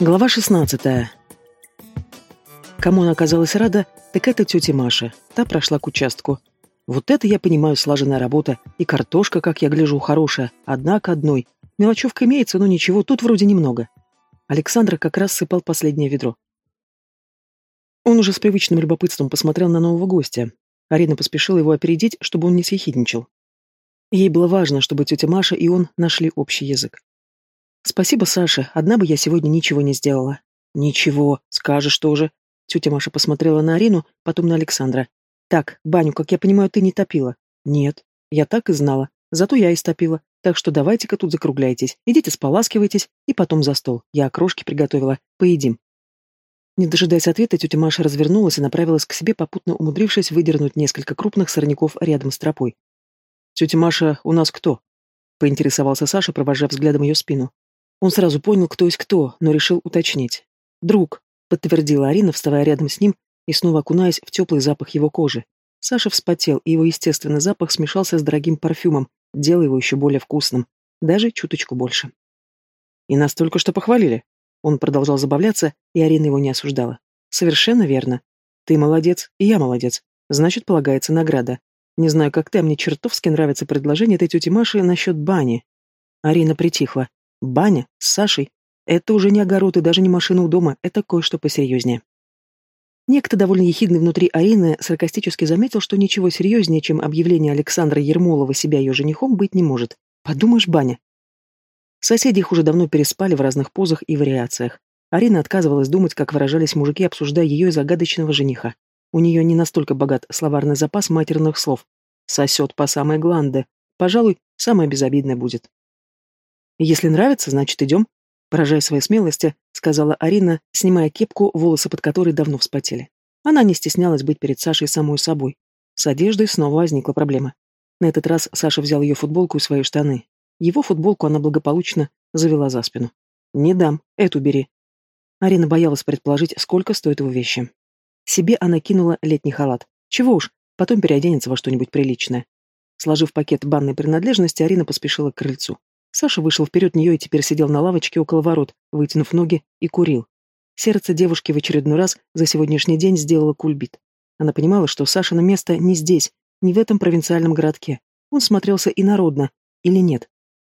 Глава 16. Кому она оказалась рада, так это тетя Маша. Та прошла к участку. Вот это я понимаю, слаженная работа. И картошка, как я гляжу, хорошая. Одна к одной. Мелочевка имеется, но ничего, тут вроде немного. Александр как раз сыпал последнее ведро. Он уже с привычным любопытством посмотрел на нового гостя. Арина поспешила его опередить, чтобы он не съехидничал. Ей было важно, чтобы тетя Маша и он нашли общий язык. «Спасибо, Саша. Одна бы я сегодня ничего не сделала». «Ничего. Скажешь тоже». Тетя Маша посмотрела на Арину, потом на Александра. «Так, баню, как я понимаю, ты не топила?» «Нет. Я так и знала. Зато я и стопила. Так что давайте-ка тут закругляйтесь. Идите споласкивайтесь, и потом за стол. Я окрошки приготовила. Поедим». Не дожидаясь ответа, тетя Маша развернулась и направилась к себе, попутно умудрившись выдернуть несколько крупных сорняков рядом с тропой. «Тетя Маша, у нас кто?» — поинтересовался Саша, провожая взглядом ее спину. Он сразу понял, кто есть кто, но решил уточнить. «Друг», — подтвердила Арина, вставая рядом с ним и снова окунаясь в теплый запах его кожи. Саша вспотел, и его естественный запах смешался с дорогим парфюмом, делая его еще более вкусным, даже чуточку больше. «И настолько, что похвалили». Он продолжал забавляться, и Арина его не осуждала. «Совершенно верно. Ты молодец, и я молодец. Значит, полагается награда. Не знаю, как ты, а мне чертовски нравится предложение этой тети Маши насчет бани». Арина притихла. Баня с Сашей — это уже не огород и даже не машина у дома, это кое-что посерьезнее. Некто довольно ехидный внутри Арины саркастически заметил, что ничего серьезнее, чем объявление Александра Ермолова себя ее женихом, быть не может. Подумаешь, баня. Соседи их уже давно переспали в разных позах и вариациях. Арина отказывалась думать, как выражались мужики, обсуждая ее загадочного жениха. У нее не настолько богат словарный запас матерных слов. Сосет по самой гланды. Пожалуй, самое безобидное будет. «Если нравится, значит, идем», — поражая своей смелости, сказала Арина, снимая кепку, волосы под которой давно вспотели. Она не стеснялась быть перед Сашей самой собой. С одеждой снова возникла проблема. На этот раз Саша взял ее футболку и свои штаны. Его футболку она благополучно завела за спину. «Не дам, эту бери». Арина боялась предположить, сколько стоит его вещи. Себе она кинула летний халат. Чего уж, потом переоденется во что-нибудь приличное. Сложив пакет банной принадлежности, Арина поспешила к крыльцу. Саша вышел вперед нее и теперь сидел на лавочке около ворот, вытянув ноги и курил. Сердце девушки в очередной раз за сегодняшний день сделало кульбит. Она понимала, что Сашино место не здесь, не в этом провинциальном городке. Он смотрелся инородно, или нет.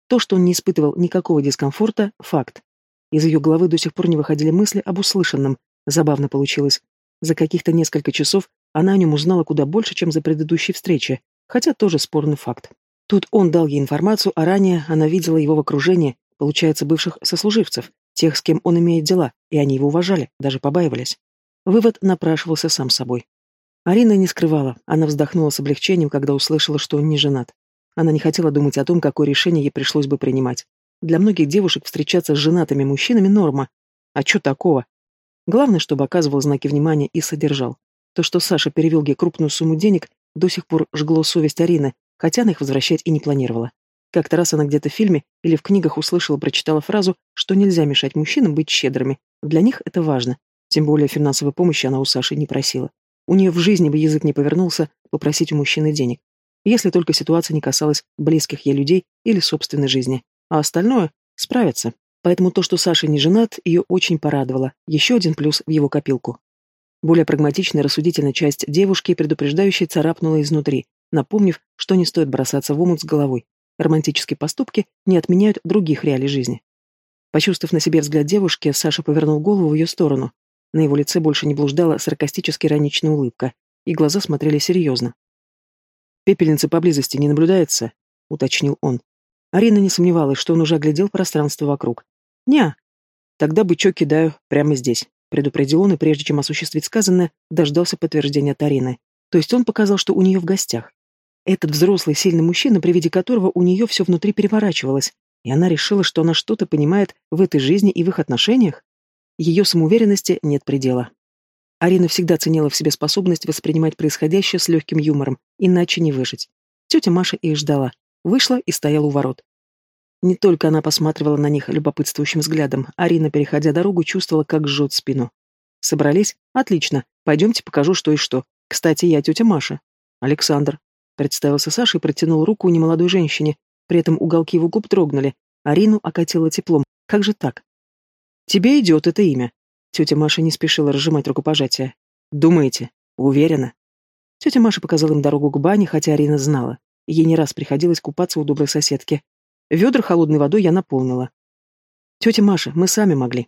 То, что он не испытывал никакого дискомфорта – факт. Из ее головы до сих пор не выходили мысли об услышанном. Забавно получилось. За каких-то несколько часов она о нем узнала куда больше, чем за предыдущие встречи, хотя тоже спорный факт. Тут он дал ей информацию, а ранее она видела его в окружении, получается, бывших сослуживцев, тех, с кем он имеет дела, и они его уважали, даже побаивались. Вывод напрашивался сам собой. Арина не скрывала, она вздохнула с облегчением, когда услышала, что он не женат. Она не хотела думать о том, какое решение ей пришлось бы принимать. Для многих девушек встречаться с женатыми мужчинами – норма. А что такого? Главное, чтобы оказывал знаки внимания и содержал. То, что Саша перевел ей крупную сумму денег, до сих пор жгло совесть Арины, хотя она их возвращать и не планировала. Как-то раз она где-то в фильме или в книгах услышала, прочитала фразу, что нельзя мешать мужчинам быть щедрыми. Для них это важно. Тем более финансовой помощи она у Саши не просила. У нее в жизни бы язык не повернулся попросить у мужчины денег. Если только ситуация не касалась близких ей людей или собственной жизни. А остальное справится. Поэтому то, что Саша не женат, ее очень порадовало. Еще один плюс в его копилку. Более прагматичная рассудительная часть девушки, предупреждающей, царапнула изнутри напомнив, что не стоит бросаться в омут с головой. Романтические поступки не отменяют других реалий жизни. Почувствовав на себе взгляд девушки, Саша повернул голову в ее сторону. На его лице больше не блуждала саркастически ироничная улыбка, и глаза смотрели серьезно. «Пепельницы поблизости не наблюдается», — уточнил он. Арина не сомневалась, что он уже оглядел пространство вокруг. «Не, тогда бычок кидаю прямо здесь», — предупредил он, и прежде чем осуществить сказанное, дождался подтверждения от Арины. То есть он показал, что у нее в гостях. Этот взрослый, сильный мужчина, при виде которого у нее все внутри переворачивалось, и она решила, что она что-то понимает в этой жизни и в их отношениях. Ее самоуверенности нет предела. Арина всегда ценила в себе способность воспринимать происходящее с легким юмором, иначе не выжить. Тетя Маша их ждала, вышла и стояла у ворот. Не только она посматривала на них любопытствующим взглядом, Арина, переходя дорогу, чувствовала, как жжет спину. «Собрались? Отлично. Пойдемте покажу, что и что. Кстати, я тетя Маша. Александр. Представился Саша и протянул руку немолодой женщине, при этом уголки его губ дрогнули, Арину окатило теплом. Как же так? Тебе идет это имя. Тетя Маша не спешила разжимать рукопожатие. Думаете? Уверена? Тетя Маша показала им дорогу к бане, хотя Арина знала. Ей не раз приходилось купаться у доброй соседки. Ведра холодной водой я наполнила. Тетя Маша, мы сами могли.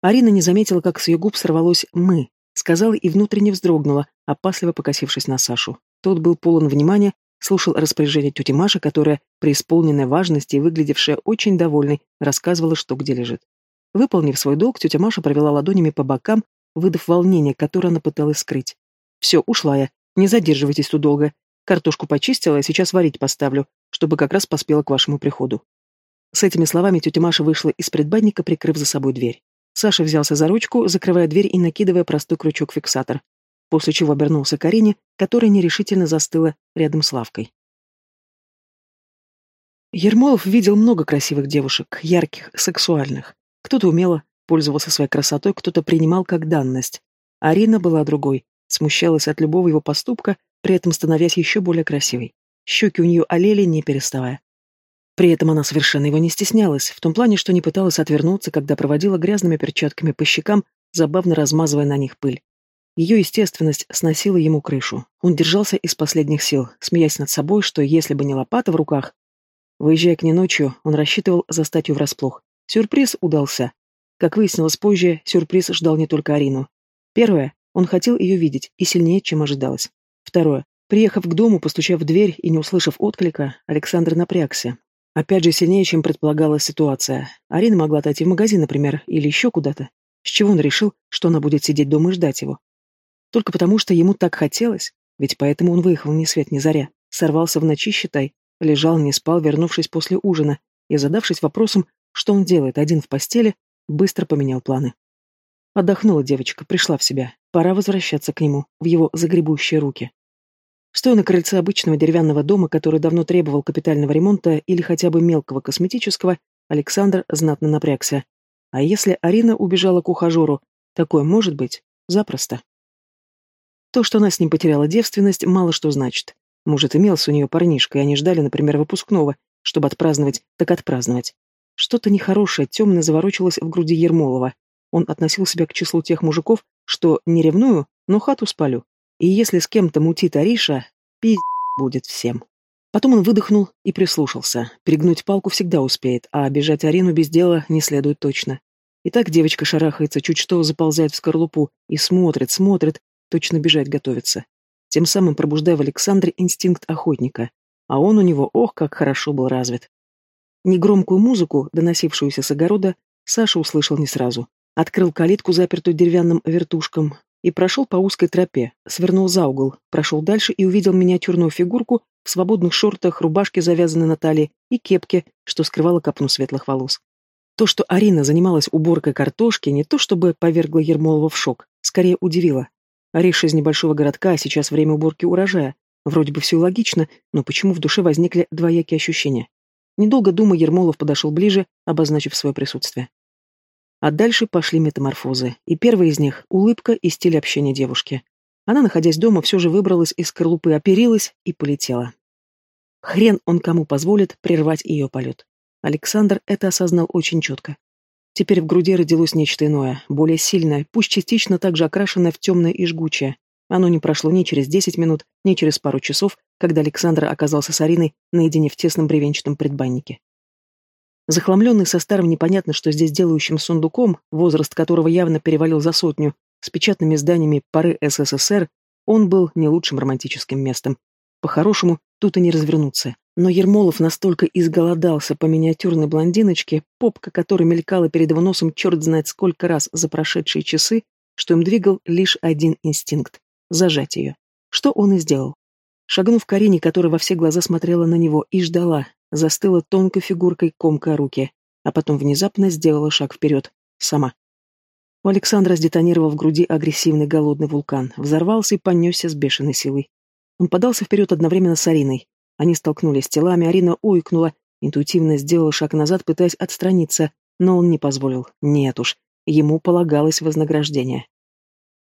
Арина не заметила, как с ее губ сорвалось «мы», сказала и внутренне вздрогнула, опасливо покосившись на Сашу. Тот был полон внимания, слушал распоряжение тети Маши, которая, преисполненная важности и выглядевшая очень довольной, рассказывала, что где лежит. Выполнив свой долг, тетя Маша провела ладонями по бокам, выдав волнение, которое она пыталась скрыть. «Все, ушла я. Не задерживайтесь тут долго. Картошку почистила, и сейчас варить поставлю, чтобы как раз поспела к вашему приходу». С этими словами тетя Маша вышла из предбанника, прикрыв за собой дверь. Саша взялся за ручку, закрывая дверь и накидывая простой крючок-фиксатор, после чего обернулся к Арине, которая нерешительно застыла рядом с лавкой. Ермолов видел много красивых девушек, ярких, сексуальных. Кто-то умело пользовался своей красотой, кто-то принимал как данность. Арина была другой, смущалась от любого его поступка, при этом становясь еще более красивой. Щеки у нее олели, не переставая. При этом она совершенно его не стеснялась, в том плане, что не пыталась отвернуться, когда проводила грязными перчатками по щекам, забавно размазывая на них пыль. Ее естественность сносила ему крышу. Он держался из последних сил, смеясь над собой, что если бы не лопата в руках... Выезжая к ней ночью, он рассчитывал застать ее врасплох. Сюрприз удался. Как выяснилось позже, сюрприз ждал не только Арину. Первое, он хотел ее видеть, и сильнее, чем ожидалось. Второе, приехав к дому, постучав в дверь и не услышав отклика, Александр напрягся. Опять же, сильнее, чем предполагалась ситуация. Арина могла отойти в магазин, например, или еще куда-то. С чего он решил, что она будет сидеть дома и ждать его? Только потому, что ему так хотелось? Ведь поэтому он выехал ни свет ни заря. Сорвался в ночи, считай. Лежал, не спал, вернувшись после ужина, и задавшись вопросом, что он делает один в постели, быстро поменял планы. Отдохнула девочка, пришла в себя. Пора возвращаться к нему, в его загребущие руки. Стоя на крыльце обычного деревянного дома, который давно требовал капитального ремонта или хотя бы мелкого косметического, Александр знатно напрягся. А если Арина убежала к ухажеру, такое может быть? Запросто. То, что она с ним потеряла девственность, мало что значит. Может, имелся у нее парнишка, и они ждали, например, выпускного, чтобы отпраздновать, так отпраздновать. Что-то нехорошее, темное заворочилось в груди Ермолова. Он относил себя к числу тех мужиков, что не ревную, но хату спалю. И если с кем-то мутит Ариша, пиздец будет всем. Потом он выдохнул и прислушался. Перегнуть палку всегда успеет, а обижать Арину без дела не следует точно. И так девочка шарахается, чуть что заползает в скорлупу и смотрит, смотрит, точно бежать готовится. Тем самым пробуждая в Александре инстинкт охотника. А он у него, ох, как хорошо был развит. Негромкую музыку, доносившуюся с огорода, Саша услышал не сразу. Открыл калитку, запертую деревянным вертушком, и прошел по узкой тропе, свернул за угол, прошел дальше и увидел миниатюрную фигурку в свободных шортах, рубашке, завязанной на талии, и кепке, что скрывала копну светлых волос. То, что Арина занималась уборкой картошки, не то чтобы повергло Ермолова в шок, скорее удивило. Ариша из небольшого городка, а сейчас время уборки урожая. Вроде бы все логично, но почему в душе возникли двоякие ощущения? Недолго думая, Ермолов подошел ближе, обозначив свое присутствие. А дальше пошли метаморфозы, и первая из них — улыбка и стиль общения девушки. Она, находясь дома, все же выбралась из скорлупы, оперилась и полетела. Хрен он кому позволит прервать ее полет. Александр это осознал очень четко. Теперь в груди родилось нечто иное, более сильное, пусть частично также окрашенное в темное и жгучее. Оно не прошло ни через десять минут, ни через пару часов, когда Александр оказался с Ариной наедине в тесном бревенчатом предбаннике. Захламленный со старым непонятно что здесь делающим сундуком, возраст которого явно перевалил за сотню, с печатными зданиями поры СССР, он был не лучшим романтическим местом. По-хорошему, тут и не развернуться. Но Ермолов настолько изголодался по миниатюрной блондиночке, попка которой мелькала перед его носом черт знает сколько раз за прошедшие часы, что им двигал лишь один инстинкт — зажать ее. Что он и сделал. Шагнув к Арине, которая во все глаза смотрела на него и ждала, застыла тонкой фигуркой комка руки, а потом внезапно сделала шаг вперед. Сама. У Александра сдетонировал в груди агрессивный голодный вулкан, взорвался и понесся с бешеной силой. Он подался вперед одновременно с Ариной. Они столкнулись телами, Арина уикнула, интуитивно сделала шаг назад, пытаясь отстраниться, но он не позволил. Нет уж, ему полагалось вознаграждение.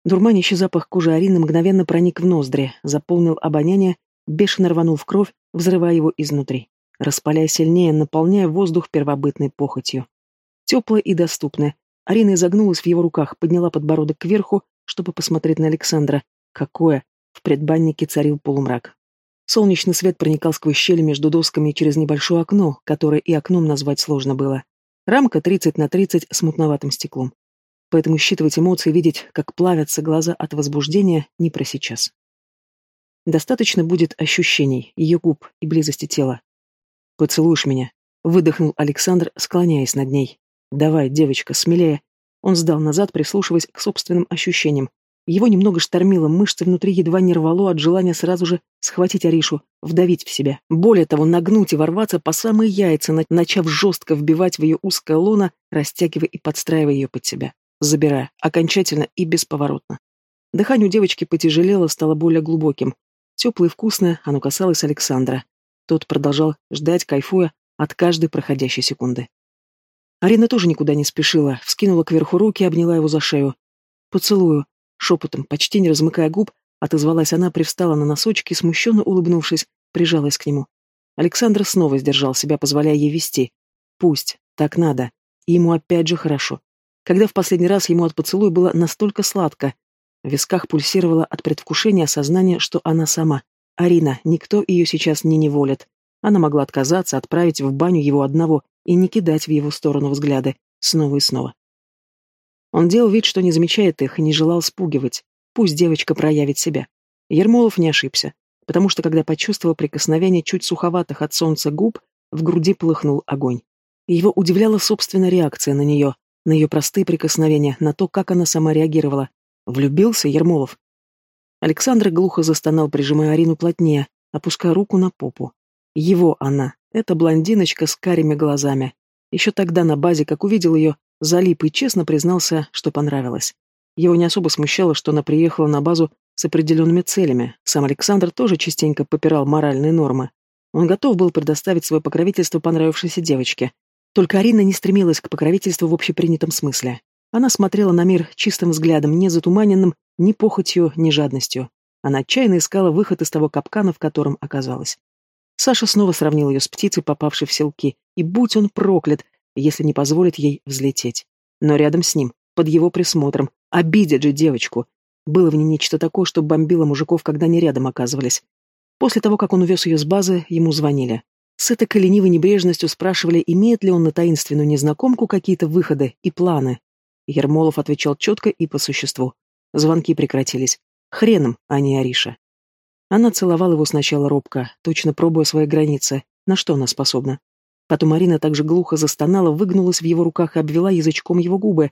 Дурманящий запах кожи Арины мгновенно проник в ноздри, заполнил обоняние, бешено рванул в кровь, взрывая его изнутри. Распаляя сильнее, наполняя воздух первобытной похотью. Теплая и доступная. Арина изогнулась в его руках, подняла подбородок кверху, чтобы посмотреть на Александра. Какое! В предбаннике царил полумрак. Солнечный свет проникал сквозь щели между досками через небольшое окно, которое и окном назвать сложно было. Рамка 30 на 30 с мутноватым стеклом. Поэтому считывать эмоции, видеть, как плавятся глаза от возбуждения, не про сейчас. Достаточно будет ощущений, ее губ и близости тела. «Поцелуешь меня?» — выдохнул Александр, склоняясь над ней. «Давай, девочка, смелее». Он сдал назад, прислушиваясь к собственным ощущениям. Его немного штормило, мышцы внутри едва не рвало от желания сразу же схватить Аришу, вдавить в себя. Более того, нагнуть и ворваться по самые яйца, начав жестко вбивать в ее узкое лоно, растягивая и подстраивая ее под себя. Забирая, окончательно и бесповоротно. Дыхание у девочки потяжелело, стало более глубоким. Теплое и вкусное, оно касалось Александра. Тот продолжал ждать, кайфуя от каждой проходящей секунды. Арина тоже никуда не спешила, вскинула кверху руки и обняла его за шею. «Поцелую», Шепотом, почти не размыкая губ, отозвалась она, привстала на носочки смущенно улыбнувшись, прижалась к нему. Александр снова сдержал себя, позволяя ей вести. Пусть, так надо. И ему опять же хорошо. Когда в последний раз ему от поцелуя было настолько сладко, в висках пульсировало от предвкушения осознания, что она сама. Арина, никто ее сейчас не неволит. Она могла отказаться, отправить в баню его одного и не кидать в его сторону взгляды снова и снова. Он делал вид, что не замечает их и не желал спугивать. Пусть девочка проявит себя. Ермолов не ошибся, потому что, когда почувствовал прикосновение чуть суховатых от солнца губ, в груди полыхнул огонь. Его удивляла собственная реакция на нее, на ее простые прикосновения, на то, как она сама реагировала. Влюбился Ермолов. Александр глухо застонал, прижимая Арину плотнее, опуская руку на попу. Его она, эта блондиночка с карими глазами. Еще тогда на базе, как увидел ее, Залип и честно признался, что понравилось. Его не особо смущало, что она приехала на базу с определенными целями. Сам Александр тоже частенько попирал моральные нормы. Он готов был предоставить свое покровительство понравившейся девочке. Только Арина не стремилась к покровительству в общепринятом смысле. Она смотрела на мир чистым взглядом, не затуманенным ни похотью, ни жадностью. Она отчаянно искала выход из того капкана, в котором оказалась. Саша снова сравнил ее с птицей, попавшей в селки, и будь он проклят, если не позволит ей взлететь. Но рядом с ним, под его присмотром, обидят же девочку. Было в ней нечто такое, что бомбило мужиков, когда они рядом оказывались. После того, как он увез ее с базы, ему звонили. С этой ленивой небрежностью спрашивали, имеет ли он на таинственную незнакомку какие-то выходы и планы. Ермолов отвечал четко и по существу. Звонки прекратились. Хреном, а не Ариша. Она целовала его сначала робко, точно пробуя свои границы, на что она способна. Потом Марина также глухо застонала, выгнулась в его руках и обвела язычком его губы.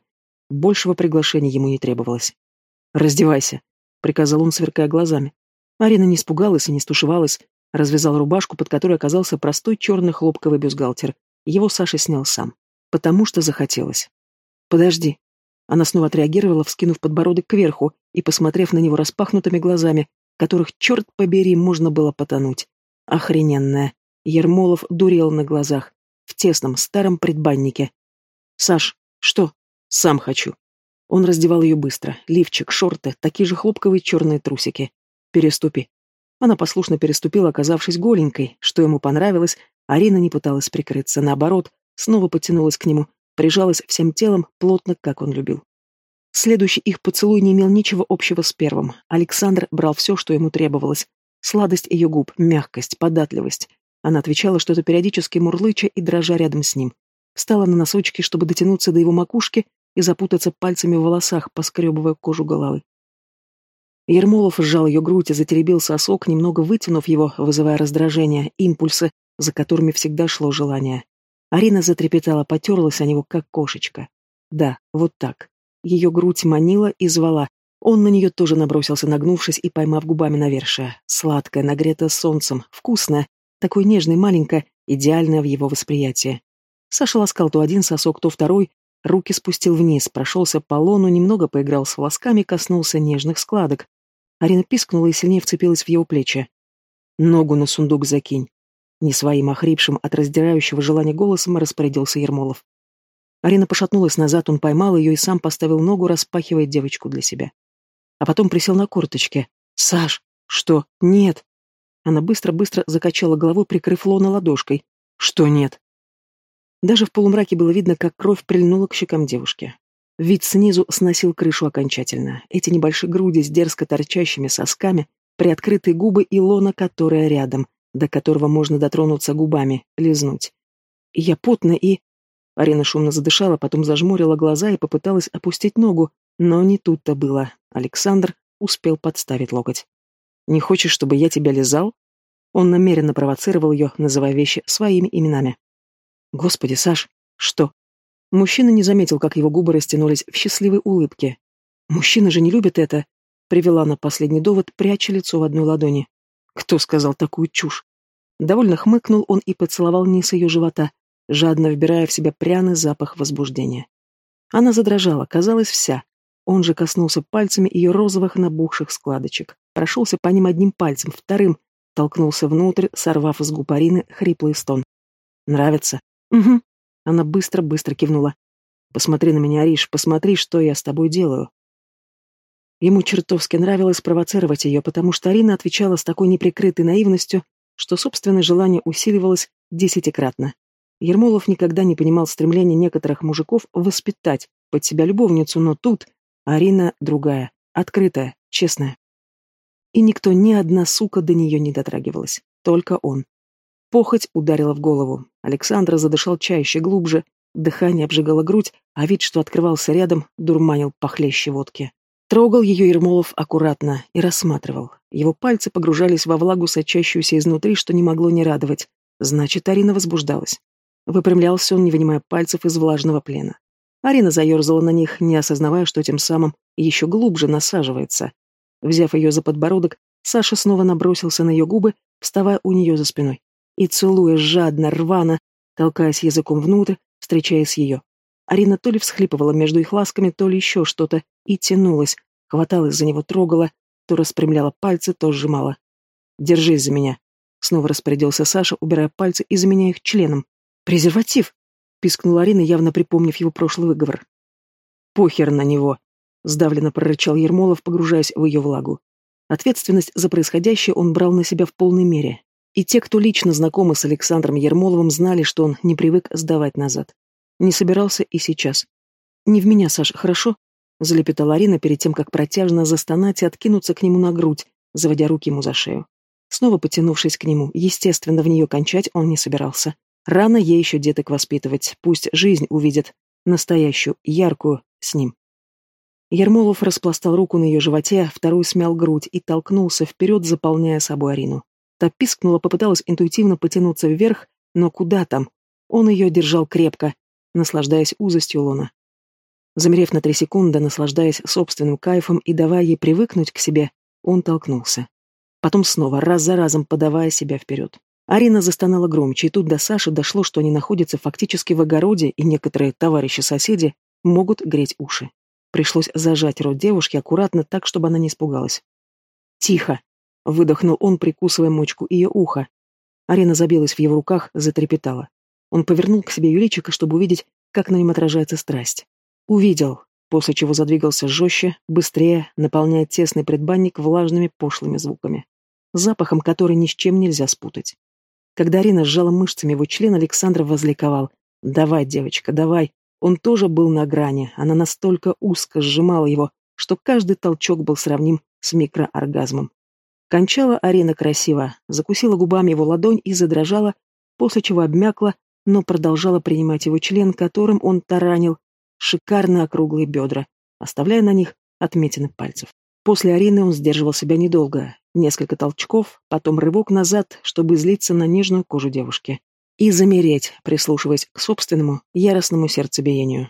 Большего приглашения ему не требовалось. «Раздевайся», — приказал он, сверкая глазами. Марина не испугалась и не стушевалась, развязал рубашку, под которой оказался простой черный хлопковый бюстгальтер. Его Саша снял сам. Потому что захотелось. «Подожди». Она снова отреагировала, вскинув подбородок кверху и посмотрев на него распахнутыми глазами, которых, черт побери, можно было потонуть. Охрененная. Ермолов дурел на глазах, в тесном старом предбаннике. «Саш, что?» «Сам хочу». Он раздевал ее быстро. Лифчик, шорты, такие же хлопковые черные трусики. «Переступи». Она послушно переступила, оказавшись голенькой, что ему понравилось. Арина не пыталась прикрыться, наоборот, снова потянулась к нему, прижалась всем телом, плотно, как он любил. Следующий их поцелуй не имел ничего общего с первым. Александр брал все, что ему требовалось. Сладость ее губ, мягкость, податливость. Она отвечала что-то периодически мурлыча и дрожа рядом с ним. Встала на носочки, чтобы дотянуться до его макушки и запутаться пальцами в волосах, поскребывая кожу головы. Ермолов сжал ее грудь и затеребил сосок, немного вытянув его, вызывая раздражение, импульсы, за которыми всегда шло желание. Арина затрепетала, потерлась о него, как кошечка. Да, вот так. Ее грудь манила и звала. Он на нее тоже набросился, нагнувшись и поймав губами навершие. Сладкая, нагретая солнцем, вкусная, такой нежной, маленькая, идеальная в его восприятии. Саша ласкал то один сосок, то второй, руки спустил вниз, прошелся по лону, немного поиграл с волосками, коснулся нежных складок. Арина пискнула и сильнее вцепилась в его плечи. «Ногу на сундук закинь». Не своим охрипшим от раздирающего желания голосом распорядился Ермолов. Арина пошатнулась назад, он поймал ее и сам поставил ногу, распахивая девочку для себя. А потом присел на корточки. «Саш, что? Нет!» Она быстро-быстро закачала головой, прикрыв лона ладошкой. Что нет? Даже в полумраке было видно, как кровь прильнула к щекам девушки. Вид снизу сносил крышу окончательно. Эти небольшие груди с дерзко торчащими сосками, приоткрытые губы и лона, которая рядом, до которого можно дотронуться губами, лизнуть. Я потно и... Арина шумно задышала, потом зажмурила глаза и попыталась опустить ногу, но не тут-то было. Александр успел подставить локоть. «Не хочешь, чтобы я тебя лизал?» Он намеренно провоцировал ее, называя вещи своими именами. Господи, Саш, что? Мужчина не заметил, как его губы растянулись в счастливой улыбке. Мужчины же не любят это, привела на последний довод, пряча лицо в одной ладони. Кто сказал такую чушь? Довольно хмыкнул он и поцеловал низ ее живота, жадно вбирая в себя пряный запах возбуждения. Она задрожала, казалось, вся. Он же коснулся пальцами ее розовых набухших складочек, прошелся по ним одним пальцем, вторым, толкнулся внутрь, сорвав из губ Арины хриплый стон. «Нравится?» «Угу». Она быстро-быстро кивнула. «Посмотри на меня, Ариш, посмотри, что я с тобой делаю». Ему чертовски нравилось провоцировать ее, потому что Арина отвечала с такой неприкрытой наивностью, что собственное желание усиливалось десятикратно. Ермолов никогда не понимал стремления некоторых мужиков воспитать под себя любовницу, но тут Арина другая, открытая, честная. И никто, ни одна сука до нее не дотрагивалась, только он. Похоть ударила в голову. Александра задышал чаще, глубже. Дыхание обжигало грудь, а вид, что открывался рядом, дурманил похлеще водки. Трогал ее Ермолов аккуратно и рассматривал. Его пальцы погружались во влагу, сочащуюся изнутри, что не могло не радовать. Значит, Арина возбуждалась. Выпрямлялся он, не вынимая пальцев из влажного плена. Арина заерзала на них, не осознавая, что тем самым еще глубже насаживается. Взяв ее за подбородок, Саша снова набросился на ее губы, вставая у нее за спиной и целуя жадно, рвано, толкаясь языком внутрь, встречаясь ее. Арина то ли всхлипывала между их ласками, то ли еще что-то, и тянулась, хваталась за него, трогала, то распрямляла пальцы, то сжимала. «Держись за меня», — снова распорядился Саша, убирая пальцы и заменяя их членом. «Презерватив!» — пискнула Арина, явно припомнив его прошлый выговор. «Похер на него!» — сдавленно прорычал Ермолов, погружаясь в ее влагу. Ответственность за происходящее он брал на себя в полной мере, и те, кто лично знакомы с Александром Ермоловым, знали, что он не привык сдавать назад. Не собирался и сейчас. «Не в меня, Саша, хорошо?» — залепетала Арина перед тем, как протяжно застонать и откинуться к нему на грудь, заводя руки ему за шею. Снова потянувшись к нему, естественно, в нее кончать он не собирался. Рано ей еще деток воспитывать, пусть жизнь увидит, настоящую, яркую, с ним. Ермолов распластал руку на ее животе, вторую смял грудь и толкнулся вперед, заполняя собой Арину. Та пискнула, попыталась интуитивно потянуться вверх, но куда там? Он ее держал крепко, наслаждаясь узостью луна. Замерев на три секунды, наслаждаясь собственным кайфом и давая ей привыкнуть к себе, он толкнулся. Потом снова, раз за разом подавая себя вперед. Арина застонала громче, и тут до Саши дошло, что они находятся фактически в огороде, и некоторые товарищи-соседи могут греть уши. Пришлось зажать рот девушки аккуратно так, чтобы она не испугалась. «Тихо!» Выдохнул он, прикусывая мочку ее уха. Арина забилась в его руках, затрепетала. Он повернул к себе ее чтобы увидеть, как на нем отражается страсть. Увидел, после чего задвигался жестче, быстрее, наполняя тесный предбанник влажными пошлыми звуками. Запахом, который ни с чем нельзя спутать. Когда Арина сжала мышцами его член, Александр возликовал. «Давай, девочка, давай!» Он тоже был на грани, она настолько узко сжимала его, что каждый толчок был сравним с микрооргазмом. Кончала Арина красиво, закусила губами его ладонь и задрожала, после чего обмякла, но продолжала принимать его член, которым он таранил шикарно округлые бедра, оставляя на них отметины пальцев. После Арины он сдерживал себя недолго, несколько толчков, потом рывок назад, чтобы излиться на нежную кожу девушки. И замереть, прислушиваясь к собственному яростному сердцебиению.